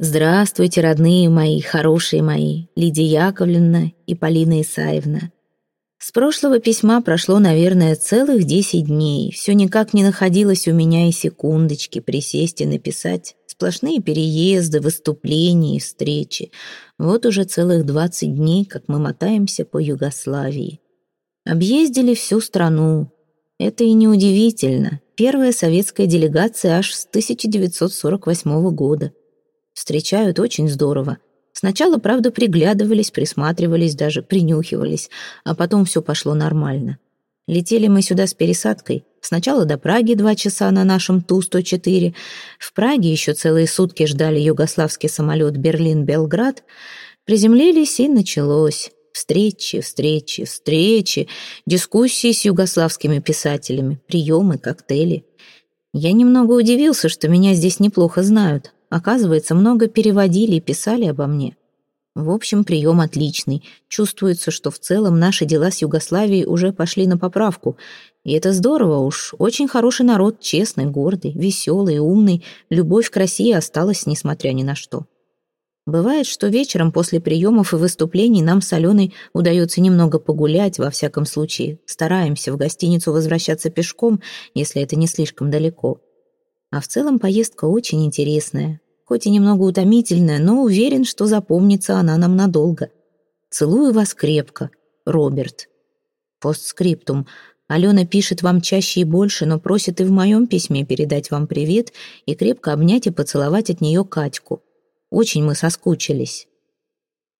Здравствуйте, родные мои, хорошие мои, Лидия Яковлевна и Полина Исаевна. С прошлого письма прошло, наверное, целых десять дней. Все никак не находилось у меня и секундочки присесть и написать. Сплошные переезды, выступления и встречи. Вот уже целых двадцать дней, как мы мотаемся по Югославии. Объездили всю страну. Это и неудивительно. Первая советская делегация аж с 1948 года. Встречают очень здорово. Сначала, правда, приглядывались, присматривались, даже принюхивались, а потом все пошло нормально. Летели мы сюда с пересадкой. Сначала до Праги два часа на нашем Ту-104. В Праге еще целые сутки ждали югославский самолет Берлин-Белград. Приземлились, и началось. Встречи, встречи, встречи, дискуссии с югославскими писателями, приемы, коктейли. Я немного удивился, что меня здесь неплохо знают. Оказывается, много переводили и писали обо мне. В общем, прием отличный. Чувствуется, что в целом наши дела с Югославией уже пошли на поправку. И это здорово уж. Очень хороший народ, честный, гордый, веселый, умный. Любовь к России осталась, несмотря ни на что. Бывает, что вечером после приемов и выступлений нам с Аленой удается немного погулять, во всяком случае. Стараемся в гостиницу возвращаться пешком, если это не слишком далеко. А в целом поездка очень интересная, хоть и немного утомительная, но уверен, что запомнится она нам надолго. Целую вас крепко, Роберт. Постскриптум. Алена пишет вам чаще и больше, но просит и в моем письме передать вам привет и крепко обнять и поцеловать от нее Катьку. Очень мы соскучились.